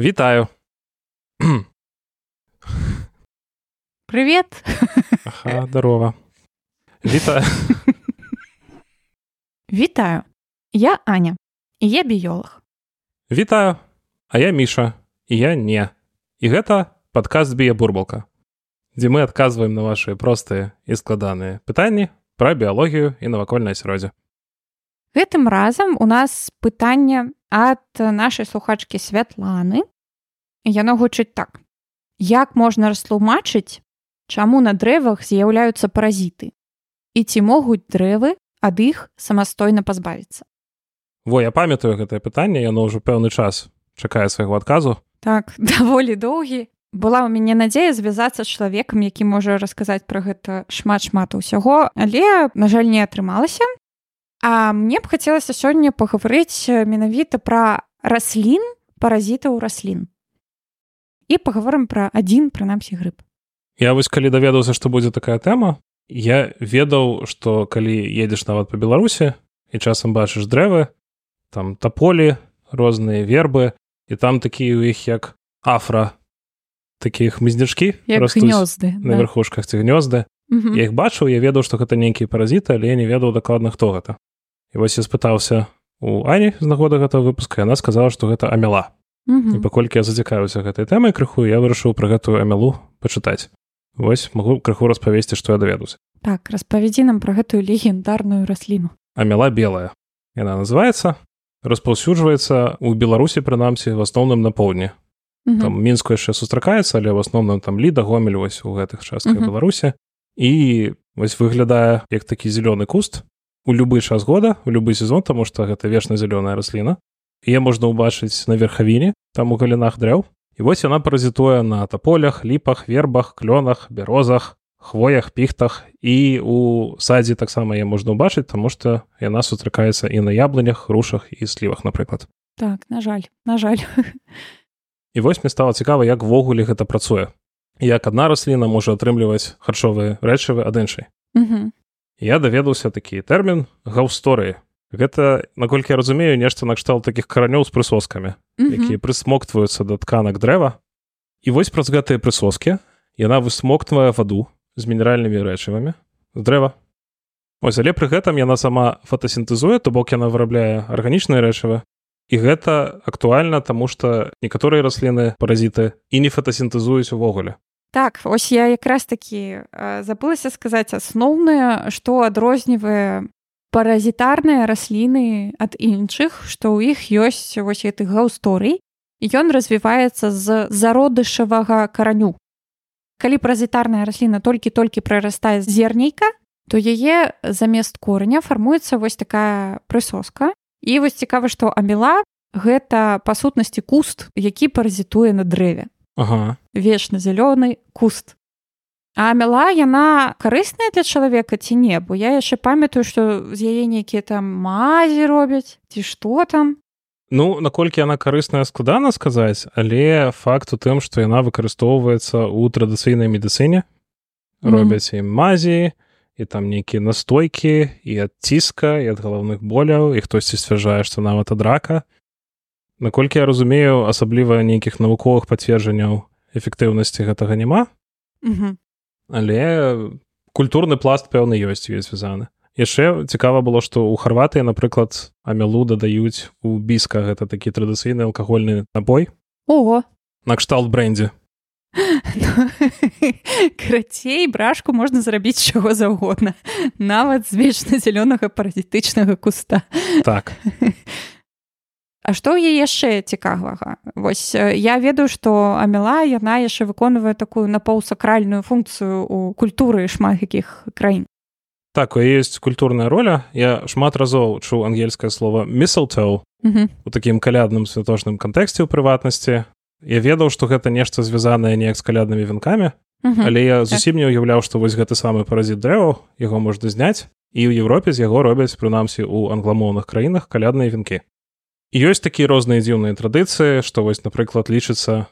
Вітаю. Привет. Ага, здорово. Вітаю. Вітаю. Я Аня, і я біёлог. Вітаю. А я Міша, і я не. І гэта падкаст бія бурбалка, дзе мы адказваем на вашы простыя і складаныя пытанні пра біялогію і навакольнае асяроддзе. Гэтым разам у нас пытанне ад нашай слухачкі святланы. Яно гучыць так. Як можна растлумачыць, чаму на дрэвах з'яўляюцца паразіты? І ці могуць дрэвы ад іх самастойна пазбавіцца? Во я памятаю гэтае пытанне, яно ўжо пэўны час чакае свайго адказу. Так, даволі доўгі. Была ў мяне надзея звязацца з чалавекам, які можа расказаць пра гэта шмат шмат усяго, але, на жаль, не атрымалася. А мне б хацелася сёння пагаварыць менавіта пра раслін паразітаў раслін. І паговорым пра адзін прынамсі грыб. Я вось калі даведаўся, што будзе такая тэма, я ведаў, што калі едзеш нават па Беларусі і часам бачыш дрэвы, там таполі, розныя вербы, і там такія ў іх як афра такія хмызнячкі гнёзды на да. верхушках ці гнёзды. Мгм. Я іх бачыў, я ведаў, што гэта нейкія паразіты, але я не ведаў дакладна хто гэта. І вось я спытаўся у Ані з нагоды гэтага выпуска, яна сказала, што гэта амяла. Мгм. І паколькі я зацікавіўся гэтай тэмай крыху, я вырашыў пра гэтую амялу пачытаць. Вось магу крыху распавесці, што я даведуся. Так, распавядзі нам пра гэтую легендарную расліну. Амяла белая. Яна называецца, распаўсюджваецца ў Беларусі прынамсі в асноўным на поўдні. Мгм. Там мінску яшчэ сустракаецца, але в асноўным там ліда гомель вось у гэтых частках Мгм. Беларусі. І вось выглядае як такі зялёны куст у любы час года, у любы сезон, таму што гэта вечна зялёная расліна. Яе можна ўбачыць на верхавіне, там у галінах дрэў. І вось яна паразітуе на таполях, ліпах, вербах, клёнах, бярозах, хвоях, піхтах і у садзе таксама яе можна ўбачыць, таму што яна сустракаецца і на яблынях, грушах і слівах, напрыклад. Так, на жаль, на жаль. І вось мне стала цікава, як ввогуле гэта працуе. Як адна расліна можа атрымліваць харчовыя рэчывы ад іншай. Мгм. Я даведаўся такі тэрмін гаўсторыі. Гэта, наколькі я разумею, нешта накшталт такіх каранёў з прысоскамі, Мгм. якія прысмоктваюцца да тканак дрэва. І вось праз гэтыя прысоскі яна высмоктвае ваду з мінеральнымі рэчывамі з дрэва. Ось, але пры гэтым яна сама фотасінтэзуе, то бок яна вырабляе арганічныя рэчывы. І гэта актуальна, таму што некаторыя расліны паразіты і не фотасінтэзуюць увогуле. Так, ось я якраз такі э, забылася сказаць асноўнае, што адрознівае паразітарныя расліны ад іншых, што ў іх ёсць вось гэты гаўсторый. Ён развіваецца з зародышавага караню. Калі паразітарная расліна толькі-толькі прарастае зернейка, то яе замест кораня фармуецца вось такая прысоска. І вось цікава, што амела гэта па сутнасці куст, які паразітуе на дрэве. Ага. вечна зялёны куст. А мела яна карысная для чалавека ці не, бо я яшчэ памятаю, што з яе нейкія там мазі робяць ці што там. Ну, наколькі яна карысная складана сказаць, але факт у тым, што яна выкарыстоўваецца ў традыцыйнай медыцыне, робяць і мазі, і там нейкія настойкі і ад ціска і ад галаўных боляў, і хтосьці сцвярджае, што нават ад рака. Наколькі я разумею, асабліва нейкіх навуковых пацверджанняў эфектыўнасці гэтага няма, Угу. але культурны пласт пэўны ёсць ёсць звязаны. Яшчэ цікава было, што ў Харватыі, напрыклад, амялу дадаюць у біска гэта такі традыцыйны алкагольны напой Ого накшталт брэндзе. Крацей брашку можна зрабіць чаго заўгодна, нават з вечна зялёнага паразітычнага куста. Так. А што ў яе яшчэ цікавага? Вось я ведаю, што амела яна яшчэ выконвае такую напаўсакральную функцыю ў культуры шмат якіх краін. Так, у ёсць культурная роля. Я шмат разоў чуў ангельскае слово mistletoe Мгм. у такім калядным святочным кантэксце ў прыватнасці. Я ведаў, што гэта нешта звязанае неяк з каляднымі вінкамі, Мгм. але я зусім не ўяўляў, што вось гэты самы паразіт дрэваў, яго можна зняць, і ў Еўропе з яго робяць прынамсі ў англамоўных краінах калядныя вінкі. І ёсць такія розныя дзіўныя традыцыі, што вось, напрыклад, лічыцца,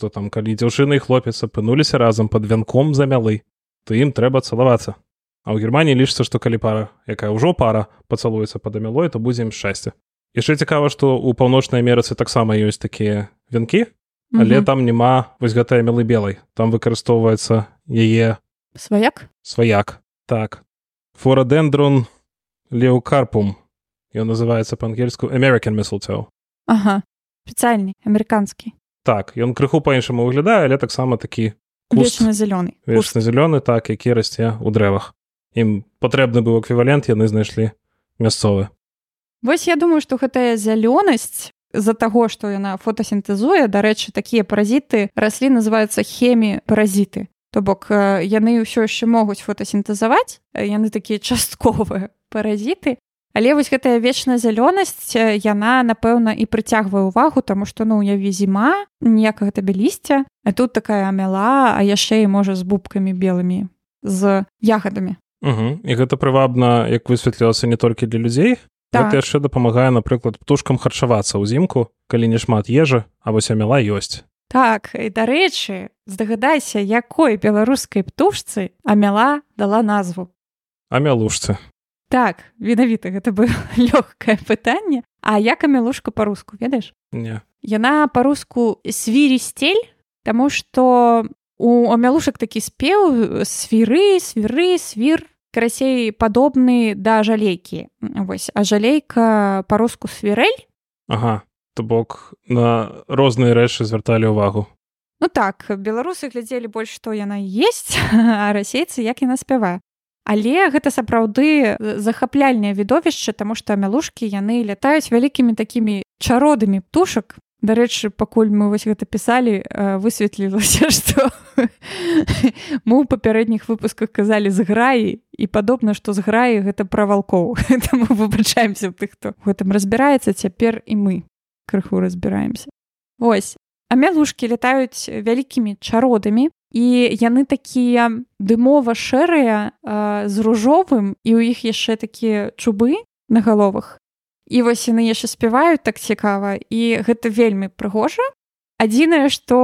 то там калі дзяўчына і хлопец апынуліся разам пад вянком замялы, то ім трэба цалавацца А ў германії лічыцца што калі пара якая ўжо пара пацалуецца пад амялой то будзе ім шчасце яшчэ цікава што ў паўночнай амерыцы таксама ёсць такія вянкі але mm -hmm. там няма вось гэтай мелы белай. Там выкарыстоўваецца яе сваяк? сваяк так. Форадендрон леокарпум. Ён называецца па-ангельску American mistletoe. Ага спецыяльны амерыканскі. Так ён крыху па-іншаму выглядае але таксама такі зялёны вечна зялёны так які расце ў дрэвах. Ім патрэбны быў эквівалент яны знайшлі мясцовы Вось я думаю што гэтая зялёнасць з-за таго што яна фотасінтэзуе дарэчы такія паразіты раслі называюцца хемі паразіты то бок яны ўсё яшчэ могуць фотасінтэзаваць яны такія частковыя паразіты. Але вось гэтая вечная зялёнасць яна напэўна і прыцягвае ўвагу таму што ну уяві зіма ніякага табе лісця а тут такая амяла а яшчэ і можа з бубкамі белымі з ягадамі. Угу. і гэта прывабна як высветлілася не толькі для людзей так. яшчэ дапамагае напрыклад птушкам харчавацца ўзімку калі не шмат ежы а вось амяла ёсць. Так і дарэчы здагадайся якой беларускай птушцы амяла дала назву. Амялушцы. Так відавіта гэта было лёгкае пытанне. А як амялушка па-руску ведаеш? Не. Яна па-руску свірі стель Таму што у амялушак такі спеў свіры свіры свір карасей падобны да жалейкі вось. А жалейка па-руску свірэль Ага то бок на розныя рэчы звярталі ўвагу. Ну так беларусы глядзелі больш што яна есть а расейцы як яна спявае. Але гэта сапраўды захапляльнае відовішча, таму што мялушкі яны лятаюць вялікімі такімі чародамі птушак. Дарэчы, пакуль мы вось гэта пісалі, высветлілася, што мы ў папярэдніх выпусках казалі з граі і падобна, што з граі гэта пра валкоў. мы выбачаемся тых, хто гэтым разбіраецца цяпер і мы крыху разбіраемся. Вось а мялушкі лятаюць вялікімі чародамі і яны такія дымова шэрыя з ружовым і ў іх яшчэ такія чубы на галовах і вось яны яшчэ спяваюць так цікава і гэта вельмі прыгожа. Адзінае што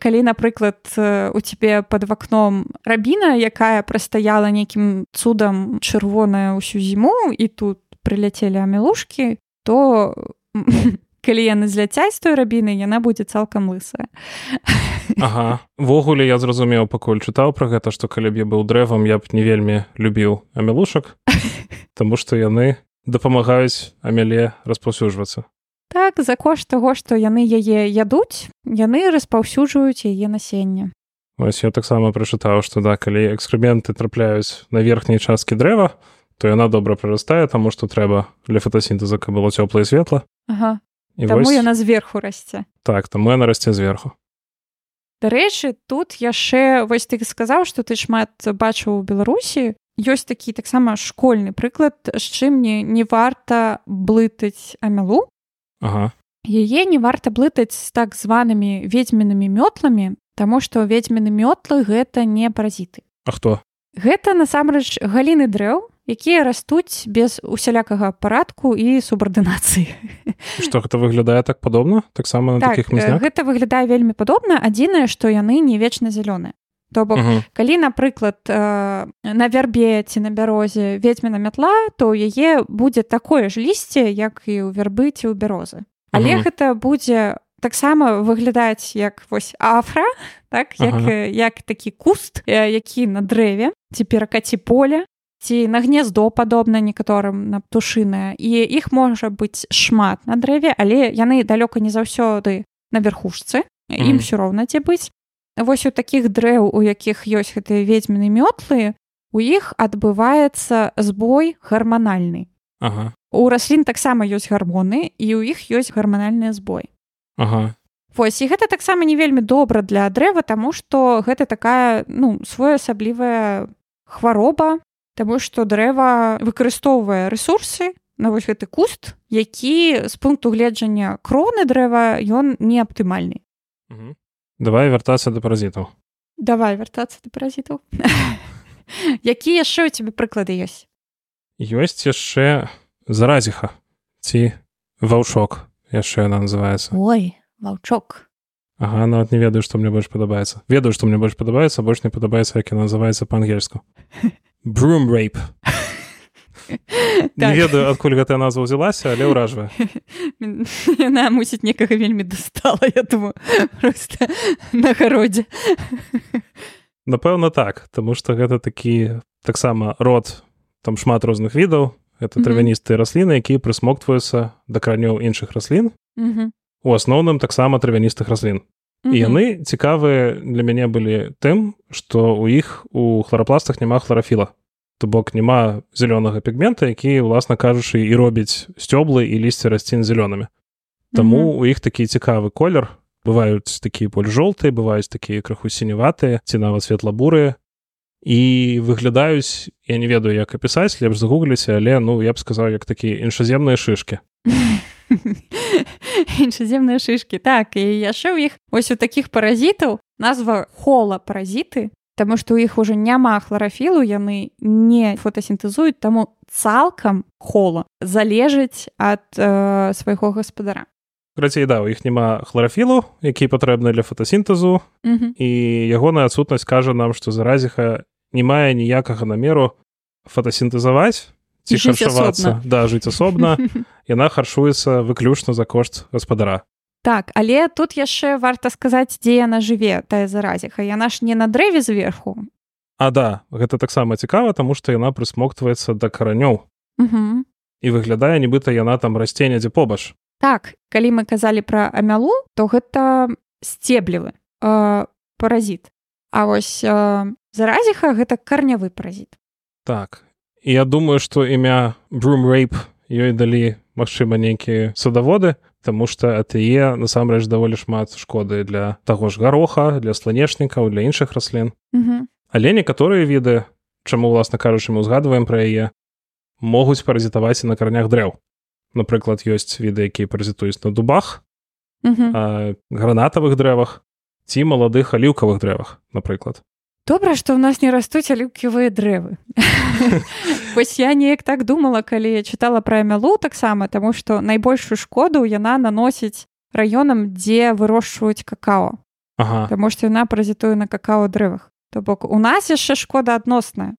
калі напрыклад у цябе под вакном рабіна якая прастаяла нейкім цудам чырвоная ўсю зіму і тут прыляцелі амелушкі то калі яны зляцяць той рабіны яна будзе цалкам лысая. Агавогуле я зразумеў пакуль чытаў пра гэта што калі б я быў дрэвам я б не вельмі любіў амелушак Таму што яны дапамагаюць амяле распаўсюджвацца Так за кошт таго што яны яе ядуць яны распаўсюджваюць яе насенне Вось я таксама прачытаў што да калі экскременты трапляюць на верхняй часткі дрэва то яна добра прарастае таму што трэба для фотасінтэза каб было цёпла і светла Ага І Таму вось... яна зверху расце. Так, таму яна расце зверху. Дарэчы, тут яшчэ вось ты сказаў, што ты шмат бачыў у Беларусі. Ёсць такі таксама школьны прыклад, з чым мне не варта блытаць амялу. Ага. Яе не варта блытаць з так званымі ведзьмінымі мётламі, таму што ведзьміны мётлы гэта не паразіты. А хто? Гэта насамрэч галіны дрэў, якія растуць без усялякага парадку і субардынацыі что гэта выглядае так падобна таксама так, таких гэта выглядае вельмі падобна адзінае што яны не вечна зялёны то бок угу. калі напрыклад на вярбе ці на бярозе ведьміна мятла то ў яе будзе такое ж лісце як і ў вярбы ці ў бярозы але угу. гэта будзе таксама выглядаць як вось афра так як, ага. як такі куст які на дрэве ці перакаці поле ці на гнездо падобна некаторым на птушынае і іх можа быць шмат на дрэве але яны далёка не заўсёды на верхушцы ім mm. все роўна дзе быць вось у такіх дрэў у якіх ёсць гэтыя ведьміны мётлы у іх адбываецца збой гарманальны ага. у раслін таксама ёсць гармоны і ў іх ёсць гарманальны збой ага. Вось і гэта таксама не вельмі добра для дрэва таму што гэта такая ну своеасаблівая хвароба Таму што дрэва выкарыстоўвае рэсурсы на вось гэты куст, які з пункту гледжання кроны дрэва ён не аптымальны. Давай вяртацца да паразітаў. Давай вяртацца да паразітаў. Які яшчэ ў цябе прыклады ёсць? Ёсць яшчэ заразіха ці ваўчок яшчэ яна называецца. Ой ваўчок. Ага, нават не ведаю што мне больш падабаецца ведаю што мне больш падабаецца больш не падабаецца як і называецца па-ангельску брум рейп не ведаю адкуль гэтая назва ўзялася але ўражвае яна мусіць некага вельмі дастала я думаю просто на гародзе напэўна так тому что гэта такі таксама род там шмат розных відаў. Это травяністыя расліны якія прысмоктваюцца да кранёў іншых раслін. У асноўным таксама травяністых раслін. І яны цікавыя для мяне былі тым што у іх у хларапластах няма хларафіла то бок няма зялёнага пігмента які уласна кажучы і робіць сцёблы і лісце расцін зялёнымі. Таму у іх такі цікавы колер. Бываюць такія больш жоўтыя бываюць такія крыху сіневатыя ці нават светлабурыя. І выглядаюць я не ведаю як апісаць лепш загугліся але ну я б сказаў як такія іншаземныя шышки іншаземныя шышки так і яшчэ ў іх ось у такіх паразітаў назва хола паразіты Таму што ў іх ужо няма хларафілу яны не фотасінтэзуюць таму цалкам хола залежыць ад э, свайго гаспадара Крацей да у іх няма хларафілу які патрэбны для фотасінтэзу mm -hmm. і ягоная адсутнасць кажа нам што заразіха не мае ніякага намеру фотасінтэзаваць ці харчавацца. да жыць асобна. Яна харчуецца выключна за кошт гаспадара Так, але тут яшчэ варта сказаць, дзе яна жыве тая заразіха яна ж не на дрэве зверху. А да, гэта таксама цікава, таму што яна прысмоктваецца да каранёў і выглядае нібыта яна там расце недзе побач. Так, калі мы казалі пра амялу, то гэта сцеблівы э, паразіт. А вось э, заразіха гэта карнявы паразіт. Так. І я думаю, што імя Брум Рейп ёй далі магчыма нейкія садаводы, Таму што атые насамрэч даволі шмат шкоды для таго ж гароха, для сланечнікаў, для іншых раслін. Але некаторыя віды, чаму уласна кажучы, мы ўзгадваем пра яе, могуць паразітаваць і на карнях дрэў. Напрыклад, ёсць віды, якія паразітуюць на дубах, гранатавых дрэвах ці маладых аліўкавых дрэвах, напрыклад. Добра, што ў нас не растуць алюківыя дрэвы. Вось я неяк так думала, калі я чытала пра мялу таксама, таму што найбольшую шкоду яна наносіць раёнам, дзе вырошчваюць какао. Ага. Таму што яна паразітуе на какао дрэвах. То бок у нас яшчэ шкода адносная.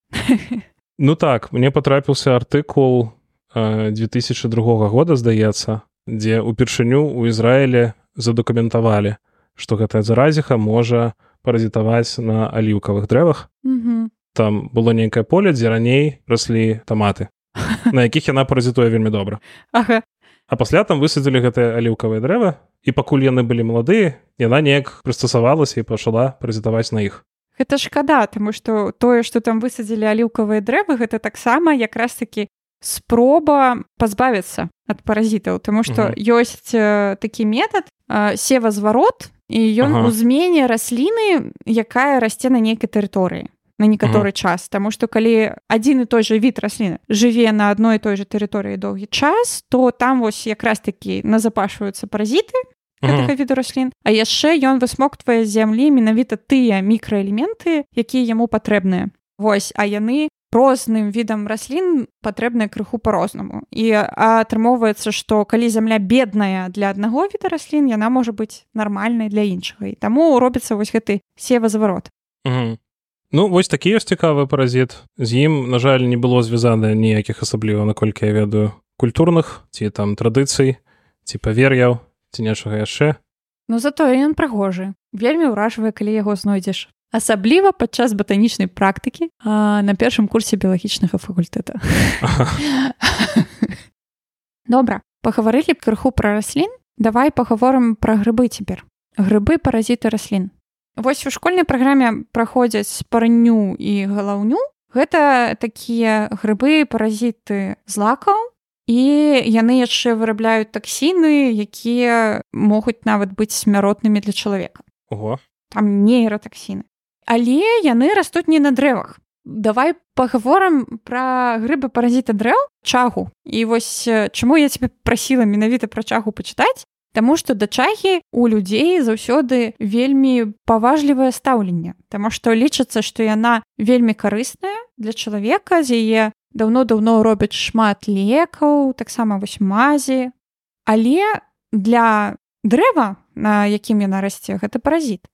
Ну так, мне патрапіўся артыкул 2002 года, здаецца, дзе ўпершыню ў Ізраілі задакументавалі, што гэтая заразіха можа, паразітаваць на аліўкавых дрэвах -hmm. там было нейкае поле дзе раней раслі таматы на якіх яна паразітуе вельмі добра ага. а пасля там высадзілі гэтыя аліўкавыя дрэвы і пакуль яны былі маладыя яна неяк прыстасавалася і пачала паразітаваць на іх Гэта шкада таму што тое што там высадзілі аліўкавыя дрэвы гэта таксама якраз такі спроба пазбавіцца ад паразітаў Таму што -hmm. ёсць э, такі метад э, севазварот і ён ага. у змене расліны якая расце на нейкай тэрыторыі на некаторы ага. час Таму што калі адзін і той же від расліны жыве на адной той же тэрыторыі доўгі час то там вось якраз такі назапашваюцца паразіты ага. віду раслін А яшчэ ён высмоктвае зямлі менавіта тыя мікраэлементы якія яму патрэбныя Вось а яны розным відам раслін патрэбныя крыху по-рознаму і атрымоўваецца што калі зямля бедная для аднаго віда раслін яна можа быць нармальнай для іншага і таму робіцца вось гэты севазварот Ну вось такі ёсць цікавы паразіт. З ім на жаль не было звязана ніякіх асабліва наколькі я ведаю культурных ці там традыцый ці павер'яў ці нечага яшчэ Ну затое ён прыгожы вельмі ўражвае калі яго знойдзеш асабліва падчас батанічнай практыкі на першым курсе біялагічнага факультэта добра пагаварылі крыху пра раслін давай пагаворым пра грыбы цяпер грыбы паразіты раслін вось у школьнай праграме праходзяць парню і галаўню гэта такія грыбы паразіты злакаў і яны яшчэ вырабляюць таксіны якія могуць нават быць смяротнымі для чалавека Ого. там нейратаксіны але яны растуць не на дрэвах. Давай пагаворам пра грыбы паразіта дрэў чагу. І вось чаму я тебе прасіла менавіта пра чагу пачытаць? Таму што да чагі у людзей заўсёды вельмі паважлівае стаўленне. Таму што лічыцца што яна вельмі карысная для чалавека з яе даўно-даўно робяць шмат лекаў таксама вось мазі але для дрэва на якім яна расце гэта паразіт.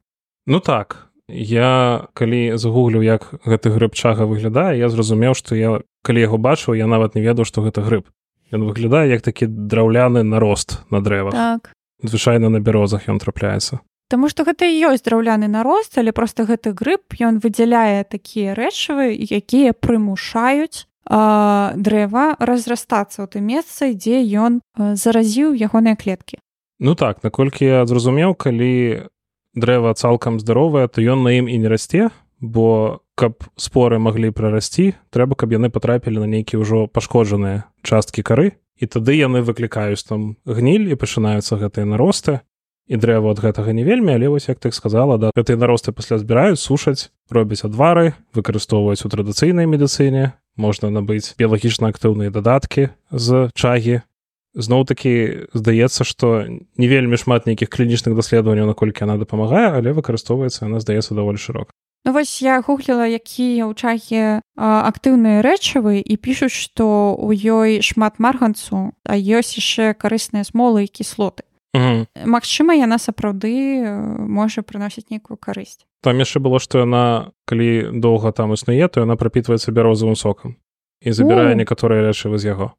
Ну так я калі загуглю як гэты грыб чага выглядае я зразумеў што я калі яго бачыў я нават не ведаў што гэта грыб. Ён выглядае як такі драўляны нарост на дрэвах. Так. Звычайна на бярозах ён трапляецца. Таму што гэта і ёсць драўляны нарост але просто гэты грыб ён выдзяляе такія рэчывы якія прымушаюць дрэва разрастацца ў тым месцы дзе ён заразіў ягоныя клеткі. Ну так наколькі я зразумеў калі дрэва цалкам здаровае то ён на ім і не расце бо каб споры маглі прарасці трэба каб яны патрапілі на нейкія ўжо пашкоджаныя часткі кары і тады яны выклікаюць там гніль і пачынаюцца гэтыя наросты. І дрэва ад гэтага не вельмі але вось як так сказала да гэтыя наросты пасля збіраюць сушаць робяць адвары выкарыстоўваюць у традыцыйнай медыцыне. Можна набыць біялагічна актыўныя дадаткі з чагі зноў такі здаецца што не вельмі шмат нейкіх клінічных даследаванняў наколькі яна дапамагае але выкарыстоўваецца яна здаецца даволі шырок Ну вось я гугліла якія ў чагі актыўныя рэчывы і пішуць што ў ёй шмат марганцу а ёсць яшчэ карысныя смолы і кіслоты. Магчыма яна сапраўды можа прыносіць нейкую карысць. Там яшчэ было што яна калі доўга там існуе то яна прапітваецца бярозавым сокам і забірае некаторыя рэчывы з яго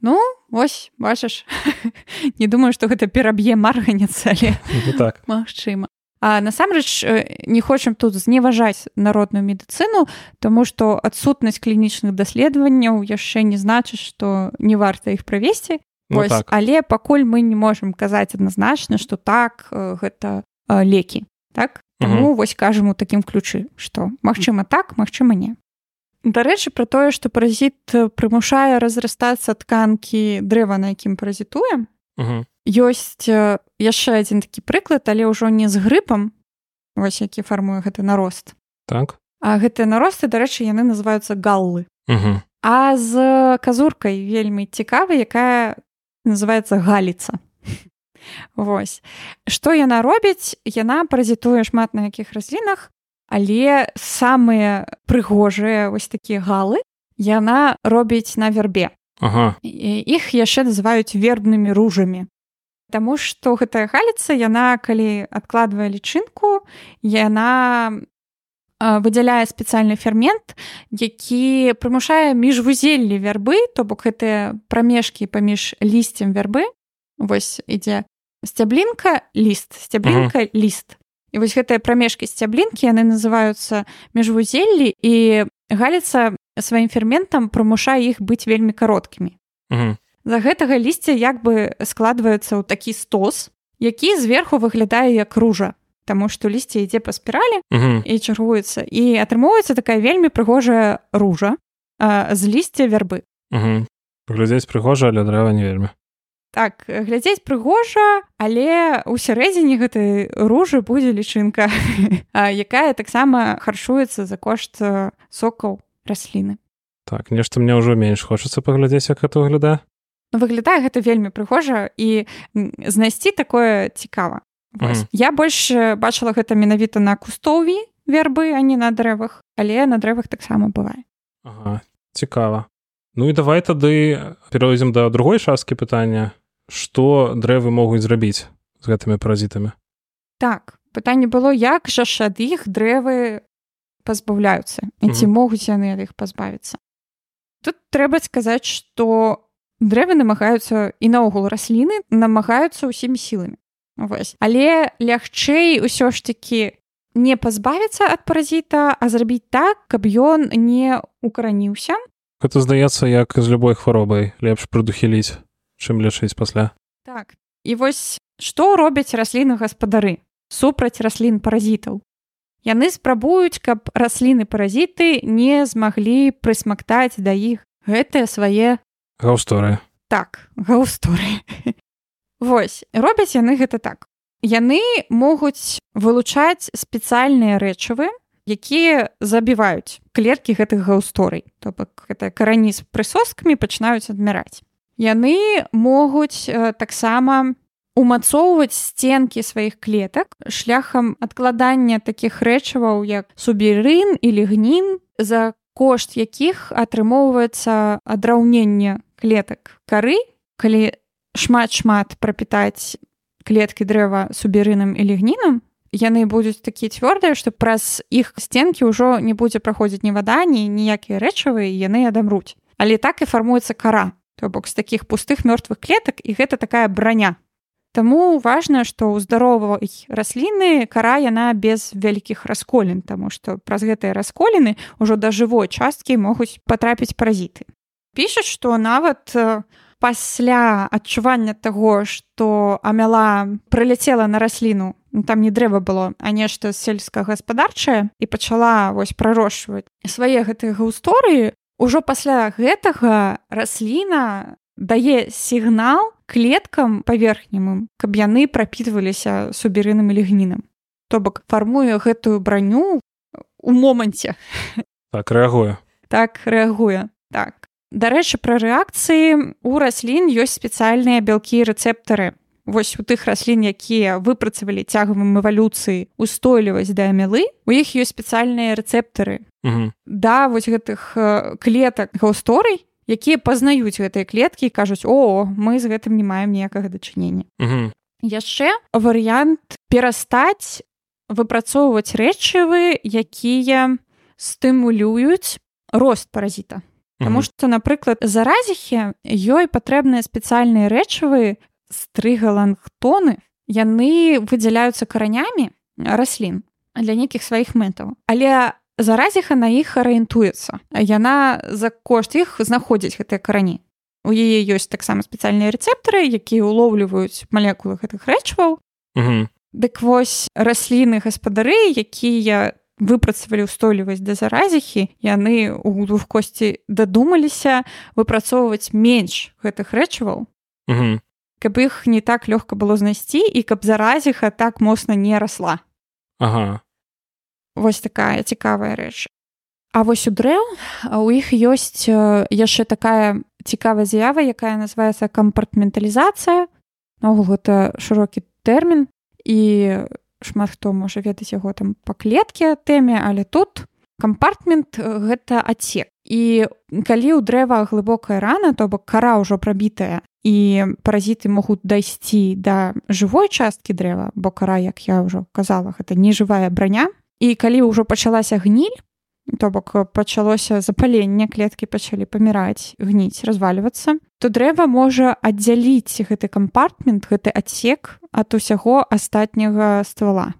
Ну ось бачыш не думаю што гэта пераб'е марганец але ну, так. Магчыма А насамрэч не хочам тут зневажаць народную медыцыну тому што адсутнасць клінічных даследаванняў яшчэ не значыць што не варта іх правесці ну, так. але пакуль мы не можемм казаць адназначна што так гэта лекі так? Таму вось кажам у такім ключы што магчыма так магчыма не Дарэчы пра тое што паразіт прымушае разрастацца тканкі дрэва на якім паразітуем ёсць яшчэ адзін такі прыклад але ўжо не з грыпам. Вось які фармуе гэты нарост. Так. А гэтыя наросты дарэчы яны называюцца галлы. Угу. а з казуркай вельмі цікава якая называется галіца. Вось. Што яна робіць? Яна паразітуе шмат на якіх раслінах але самыя прыгожыя вось такія галы яна робіць на вербе. Ага. іх яшчэ называюць вербнымі ружамі. Таму што гэтая галіца яна калі адкладвае лічынку яна выдзяляе спецыяльны фермент які прымушае міжвузеллі вярбы то бок гэтыя прамежкі паміж лісцем вярбы вось ідзе сцяблінка ліст сцяблінка ліст І вось гэтыя прамежкі сцяблінкі яны называюцца міжвузеллі і галіца сваім ферментам прымушае іх быць вельмі кароткімі. За гэтага лісця як бы складваецца ў такі стос, які зверху выглядае як ружа, Таму што лісце ідзе па спіралі і чаргуецца. І атрымоўваецца такая вельмі прыгожая ружа а, з лісця вярбы. Глядзець прыгожа, але дрэва не вельмі так глядзець прыгожа але у сярэдзіне гэтай ружы будзе лічынка якая таксама харчуецца за кошт сокаў расліны. Так нешта мне ўжо менш хочацца паглядзець як это выглядае. Ну, выглядае гэта вельмі прыгожа і знайсці такое цікава. Mm. я больш бачыла гэта менавіта на кустоўі вербы а не на дрэвах але на дрэвах таксама бывае. Ага, цікава. Ну і давай тады перайдзем да другой часткі пытання што дрэвы могуць зрабіць з гэтымі паразітамі? Так пытанне было як жа ж ад іх дрэвы пазбаўляюцца і ці могуць яны ад іх пазбавіцца. Тут трэба сказаць што дрэвы намагаюцца і наогул расліны намагаюцца ўсімі сіламі. Вось. але лягчэй усё ж такі не пазбавіцца ад паразіта а зрабіць так каб ён не укараніўся. Гэта здаецца як з любой хваробай лепш прадухіліць чым лечыць пасля? Так і вось што робяць расліны гаспадары? Супраць раслін паразітаў. Яны спрабуюць каб расліны паразіты не змаглі прысмактаць да іх гэтыя свае гаўсторы. Так гаўсторы. Вось робяць яны гэта так. Яны могуць вылучаць спецыяльныя рэчывы якія забіваюць клеткі гэтых гаўсторый. То бок гэта карані з прысоскамі пачынаюць адміраць яны могуць э, таксама умацоўваць сценкі сваіх клетак шляхам адкладання такіх рэчываў як суберын і лігнін за кошт якіх атрымоўваецца адраўненне клетак кары. Калі шмат шмат прапітаць клеткі дрэва суберыным і лігнінам яны будуць такія цвёрдыя што праз іх сценкі ўжо не будзе праходзіць ні вада ні ніякія рэчавы яны адамруць. Але так і фармуецца кара то бок з такіх пустых мёртвых клетак і гэта такая броня Таму важна што ў здаровай расліны кара яна без вялікіх расколін таму што праз гэтыя расколіны ўжо да жывой часткі могуць патрапіць паразіты. Пішуць што нават пасля адчування таго што амяла прыляцела на расліну ну, там не дрэва было а нешта сельскагаспадарчае і пачала вось прарошчваць свае гэтыя гаўсторыі ужо пасля гэтага расліна дае сігнал клеткам паверхнямым каб яны прапітваліся суберыным лігнінам. То бок фармуе гэтую браню у моманце. Так рэагуе. Так рэагуе так. Дарэчы, пра рэакцыі у раслін ёсць спецыяльныя бялкі рэцэптары. Вось у тых раслін, якія выпрацавалі цягавым эвалюцыі устойлівасць да амялы, у іх ёсць спецыяльныя рэцэптары. Да вось гэтых клетак гаўсторый, якія пазнаюць гэтыя клеткі і кажуць: о, мы з гэтым не маем ніякага дачынення. Яшчэ варыянт перастаць выпрацоўваць рэчывы, якія стымулююць рост паразіта. Таму што, напрыклад, заразіхі ёй патрэбныя спецыяльныя рэчывы стрыгалангтоны, яны выдзяляюцца каранямі раслін для нейкіх сваіх мэтаў. Але заразіха на іх арыентуецца. Яна за кошт іх знаходзіць гэтыя карані. У яе ёсць таксама спецыяльныя рэцэптары, якія ўлоўліваюць малекулы гэтых рэчываў. Дык вось расліны гаспадары, якія выпрацавалі ўстойлівасць да заразіхі яны у двух косці дадумаліся выпрацоўваць менш гэтых рэчываў каб іх не так лёгка было знайсці і каб заразіха так моцна не расла. Ага. Вось такая цікавая рэч. А вось у дрэў у іх ёсць яшчэ такая цікавая з'ява якая называется кампартменталізацыя Ногул гэта шырокі тэрмін і шмат хто можа ведаць яго там па клетке тэме але тут кампартмент гэта адсек. І калі ў дрэва глыбокая рана то бок кара ўжо прабітая і паразіты могуць дайсці да жывой часткі дрэва бо кара як я ўжо казала гэта нежывая броня. І калі ўжо пачалася гніль то бок пачалося запаленне клеткі пачалі паміраць гніць развальвацца то дрэва можа аддзяліць гэты кампартмент гэты адсек ад усяго астатняга ствола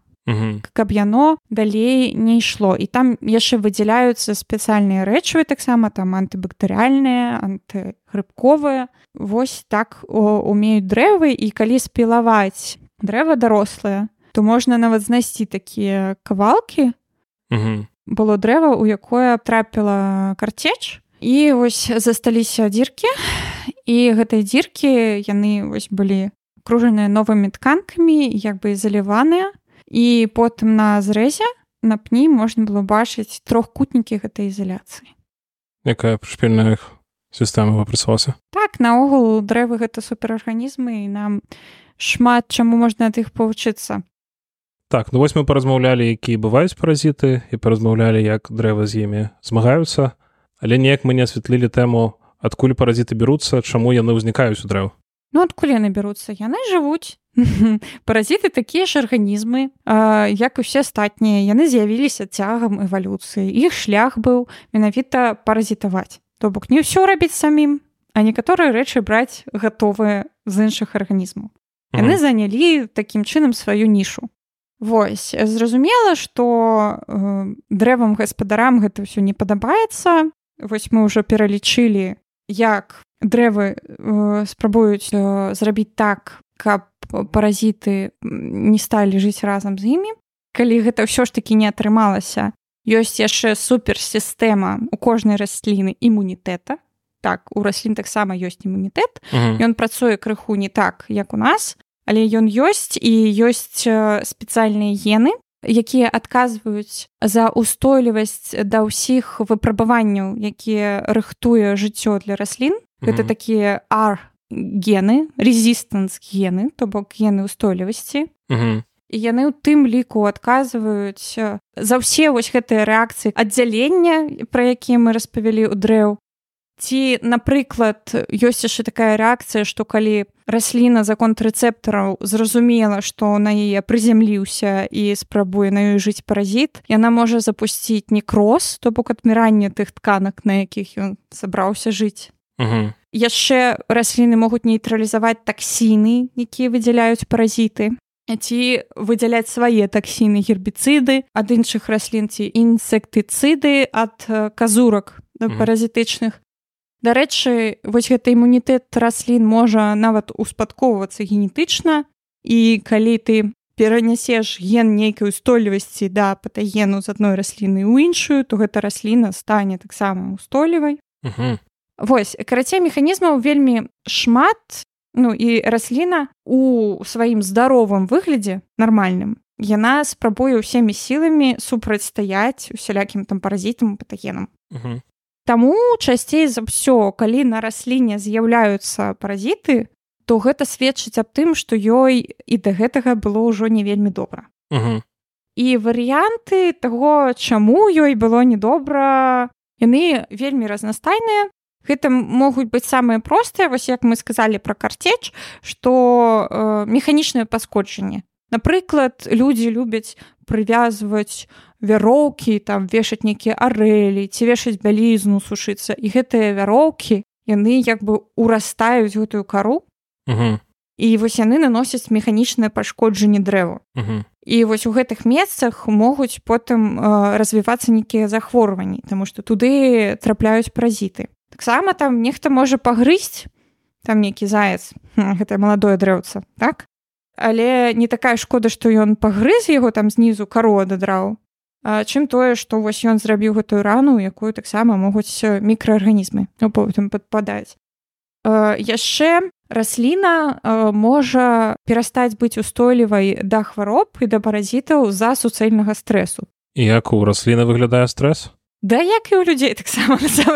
каб яно далей не ішло і там яшчэ выдзяляюцца спецыяльныя рэчывы таксама там антыбактэрыяльныя антыгрыбковыя Вось так умеюць дрэвы і калі спілаваць дрэва дарослае то можна нават знайсці такія кавалкі было дрэва у якое трапіла карцеч і вось засталіся дзіркі і гэтыя дзіркі яны вось былі кружаныя новымі тканкамі як бы заліваныя і потым на зрэзе на пні можна было бачыць трохкутнікі гэтай ізаляцыі якая прышпільная іх сістэма выпрацавалася так наогул дрэвы гэта суперарганізмы і нам шмат чаму можна ад іх павучыцца Так ну вось мы паразмаўлялі якія бываюць паразіты і паразмаўлялі як дрэвы з імі змагаюцца. Але неяк мы не асвятлілі тэму адкуль паразіты бяруцца чаму яны ўзнікаюць у дрэў Ну адкуль яны бяруцца яны жывуць паразіты такія ж арганізмы як і усе астатнія яны з'явіліся цягам эвалюцыі іх шлях быў менавіта паразітаваць то бок не ўсё рабіць самім а некаторыя рэчы браць гатовыя з іншых арганізмаў яны занялі такім чынам сваю нішу Вось. Зразумела, што э, дрэвам гаспадарам гэта ўсё не падабаецца. Вось мы ўжо пералічылі, як дрэвы э, спрабуюць э, зрабіць так, каб паразіты не сталі жыць разам з імі. Калі гэта ўсё ж такі не атрымалася, ёсць яшчэ суперсістэма у кожнай расліны імунітэта. Так у раслін таксама ёсць імунітэт. Ён працуе крыху не так, як у нас, але ён ёсць і ёсць спецыяльныя гены якія адказваюць за устойлівасць да ўсіх выпрабаванняў якія рыхтуе жыццё для раслін гэта mm -hmm. такія ар гены резістанс гены то бок гены устойлівасці. Mm -hmm. яны ў тым ліку адказваюць за ўсе вось гэтыя рэакцыі аддзялення пра якія мы распавялі ў дрэў. Ці напрыклад ёсць яшчэ такая рэакцыя што калі расліна за конт рэцэптараў зразумела што на яе прызямліўся і спрабуе на ёй жыць паразіт яна можа запусціць некроз то бок адміранне тых тканак на якіх ён сабраўся жыць яшчэ расліны могуць нейтралізаваць таксіны якія выдзяляюць паразіты ці выдзяляць свае таксіны гербіцыды ад іншых раслін ці інсектыцыды ад казурак паразітычных. Дарэчы, вось гэты імунітэт раслін можа нават успадковвацца генетычна і калі ты перанясеш ген нейкай устойлівасці да патагену з адной расліны ў іншую, то гэта расліна стане таксама устойлівай. Вось карацей механізмаў вельмі шмат ну і расліна у сваім здаровым выглядзе нармальным. Яна спрабуе ўсімі сіламі супрацьстаяць усялякім там паразітам патагенам. Таму часцей за ўсё, калі на расліне з'яўляюцца паразіты, то гэта сведчыць аб тым, што ёй і да гэтага было ўжо не вельмі добра. Угу. І варыянты таго, чаму ёй было недобра, яны вельмі разнастайныя. Гэта могуць быць самыя простыя, вось як мы сказалі пра карцеч, што э, механічнае паскоджанне. Напрыклад, людзі любяць прывязваць вяроўкі там вешаць нейкія арэлі ці вешаць бялізну сушыцца і гэтыя вяроўкі яны як бы урастаюць гэтую кару і вось яны наносяць механічнае пашкоджанне дрэву і вось у гэтых месцах могуць потым э, развівацца нейкія захворванні тому что туды трапляюць паразіты таксама там нехта можа пагрызць там нейкі заяц гэта маладое дрэўца так? Але не такая шкода што ён пагрыз яго там знізу каро дадраў чым тое што вось ён зрабіў гэтую рану якую таксама могуць мікраарганізмы потым падпадаць. Яшчэ расліна можа перастаць быць устойлівай да хвароб і да паразітаў з-за суцэльнага стрэсу. Як у расліны выглядае стрэс Да як і ў людзей таксама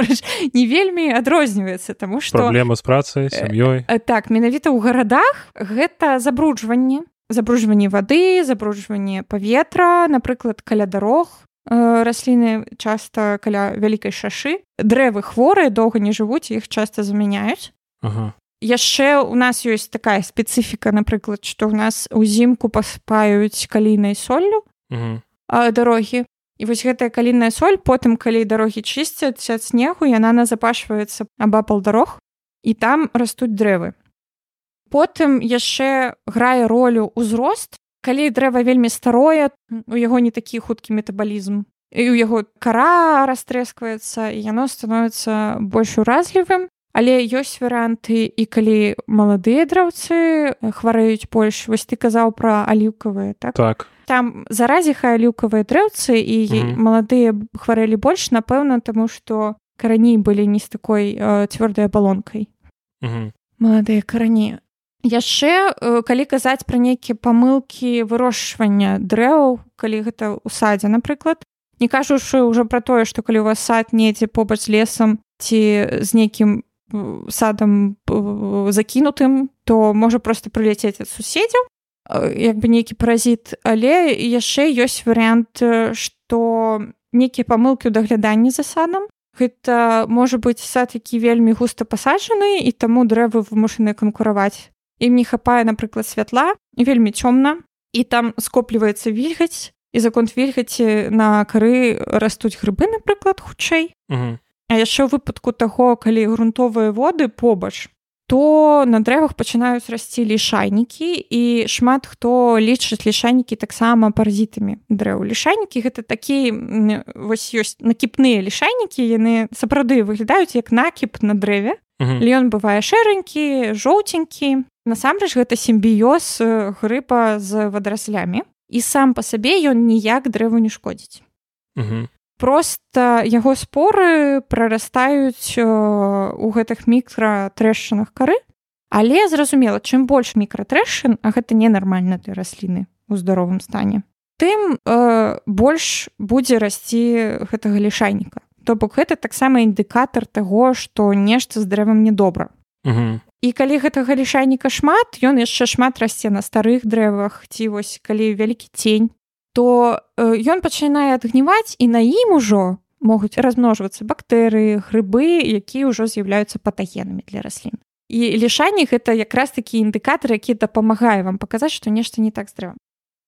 не вельмі адрозніваецца таму што праблема з працай сям'ёй. так менавіта ў гарадах гэта забруджванне. Забруджванне вады забруджванне паветра напрыклад каля дарог расліны часта каля вялікай шашы. Дрэвы хворыя доўга не жывуць іх часта замяняюць. Ага. яшчэ у нас ёсць такая спецыфіка напрыклад што ў нас узімку паспаюць калійнай соллю дарогі І вось гэтая калінная соль потым калі дарогі чысцяць ад снегу яна назапашваецца абапал дарог і там растуць дрэвы. Потым яшчэ грае ролю ўзрост, калі дрэва вельмі старое, у яго не такі хуткі метабалізм. І у яго кара растрэскваецца і яно становіцца больш уразлівым. Але ёсць варыянты і калі маладыя драўцы хварэюць больш вось ты казаў пра аліўкавыя так. так там заразіха алюкавыя дрэўцы і mm -hmm. маладыя хварэлі больш напэўна таму што караней былі не з такой э, цвёрдай абалонкай mm -hmm. маладыя карані яшчэ э, калі казаць пра нейкія памылкі вырошчвання дрэў калі гэта ў садзе напрыклад не кажушы ўжо пра тое што калі у вас сад недзе побач лесам ці з нейкім садам закінутым то можа просто прыляцець ад суседзяў як бы нейкі паразіт але яшчэ ёсць варыянт што нейкія памылкі ў дагляданні за садам гэта можа быць сад які вельмі густа пасаджаны і таму дрэвы вымушаны канкураваць ім не хапае напрыклад святла вельмі цёмна і там скопліваецца вільгаць і закон вільгаці на кары растуць грыбы напрыклад хутчэй А яшчэ ў выпадку таго калі грунтовыя воды побач то на дрэвах пачынаюць расці лішайнікі і шмат хто лічыць лішайнікі таксама паразітамі дрэў лішайнікі гэта такі вось ёсць накіпныя лішайнікі яны сапраўды выглядаюць як накіп на дрэве Лён бывае шэранькі жоўценькі насамрэч гэта сімбіёз грыпа з вадраслямі і сам па сабе ён ніяк дрэву не шкодзіць просто яго споры прарастаюць у гэтых мікратрэшчынах кары. Але зразумела чым больш мікратрэшын а гэта ненармальна для расліны у здаровым стане тым э, больш будзе расці гэтага лішайніка. То бок гэта таксама індыкатар таго што нешта з дрэвам недобра і калі гэтага лішайніка шмат ён яшчэ шмат расце на старых дрэвах ці вось калі вялікі цень то ён пачынае адгніваць і на ім ужо могуць размножвацца бактэрыі грыбы якія ўжо з'яўляюцца патагенамі для раслін. І лішанні гэта якраз такі індыкатар які дапамагае вам паказаць што нешта не так з дрэвам.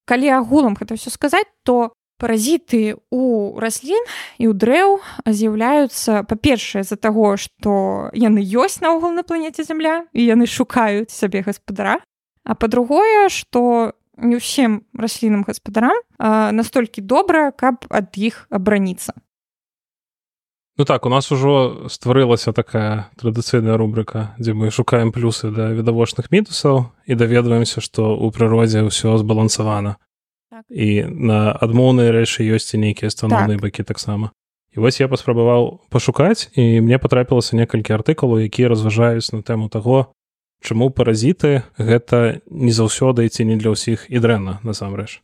Калі агулам гэта ўсё сказаць то паразіты у раслін і ў дрэў з'яўляюцца па-першае з-за таго што яны ёсць наогул на планеце зямля і яны шукаюць сабе гаспадара а па-другое што не ўсім раслінам гаспадарам настолькі добра каб ад іх абараніцца Ну так у нас ужо стварылася такая традыцыйная рубрыка дзе мы шукаем плюсы да відавочных мітусаў і даведваемся што ў прыродзе ўсё збалансавана так. і на адмоўныя рэчы ёсць і нейкія станоўныя так. бакі таксама і вось я паспрабаваў пашукаць і мне патрапілася некалькі артыкулаў якія разважаюць на тэму таго чаму паразіты гэта не заўсёды ці не для ўсіх і дрэнна насамрэч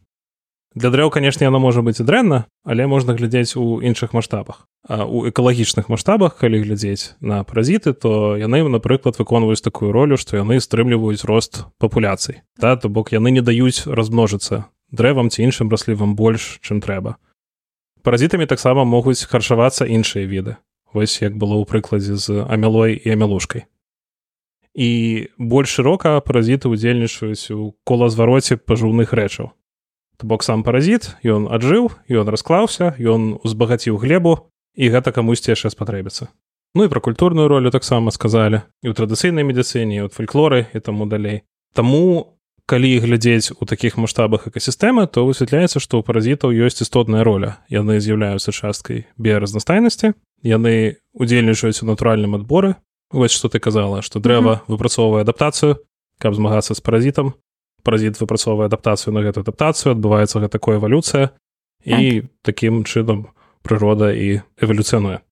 Для дрэў, канешне, яно можа быць і дрэнна, але можна глядзець у іншых маштабах. А у экалагічных маштабах, калі глядзець на паразіты, то яны, напрыклад, выконваюць такую ролю, што яны стрымліваюць рост папуляцый. Да, то бок яны не даюць размножыцца дрэвам ці іншым раслівам больш, чым трэба. Паразітамі таксама могуць харчавацца іншыя віды. Вось як было ў прыкладзе з амялой і амялушкай. І больш шырока паразіты ўдзельнічаюць у колазвароце пажыўных рэчаў То бок сам паразіт ён аджыў ён расклаўся ён узбагаціў глебу і гэта камусьці яшчэ спатрэбіцца. Ну і пра культурную ролю таксама сказалі і ў традыцыйнай медыцыне от фальклоры і таму далей. Таму калі глядзець у такіх маштабах экасістэмы то высвятляецца што ў паразітаў ёсць істотная роля. Яны з'яўляюцца часткай біяразнастайнасці яны удзельнічаюць у натуральным адборы вось што ты казала што дрэва выпрацоўвае адаптацыю каб змагацца з паразітам. Паразіт выпрацоўвае адаптацыю на гэту адаптацыю адбываецца гэта такое эвалюцыя і так. такім чынам прырода і эвалюцыянуе.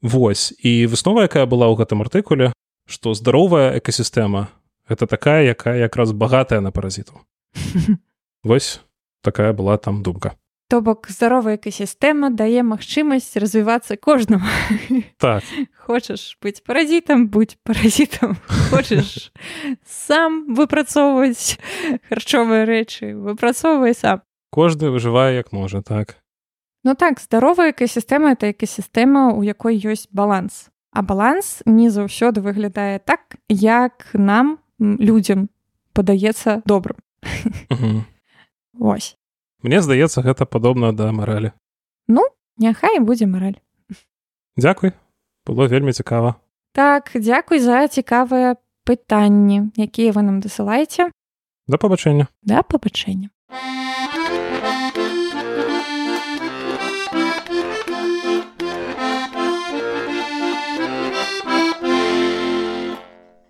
Вось і выснова якая была ў гэтым артыкуле што здаровая экасістэма гэта такая якая якраз багатая на паразіту Вось такая была там думка То бок здаровая экасістэма дае магчымасць развівацца кожнаму так хочаш быць паразітам будь паразітам хочаш сам выпрацоўваць харчовыя рэчы выпрацоўвай сам кожны выжывае як можа так Ну так здаровая экасістэма это экасістэма у якой ёсць баланс а баланс не заўсёды выглядае так як нам людзям падаецца добрым Вось Мне здаецца гэта падобна да маралі. Ну няхай будзе мараль. Дзякуй. Было вельмі цікава. Так дзякуй за цікавыя пытанні якія вы нам дасылаеце. Да пабачэння. Да пабачэння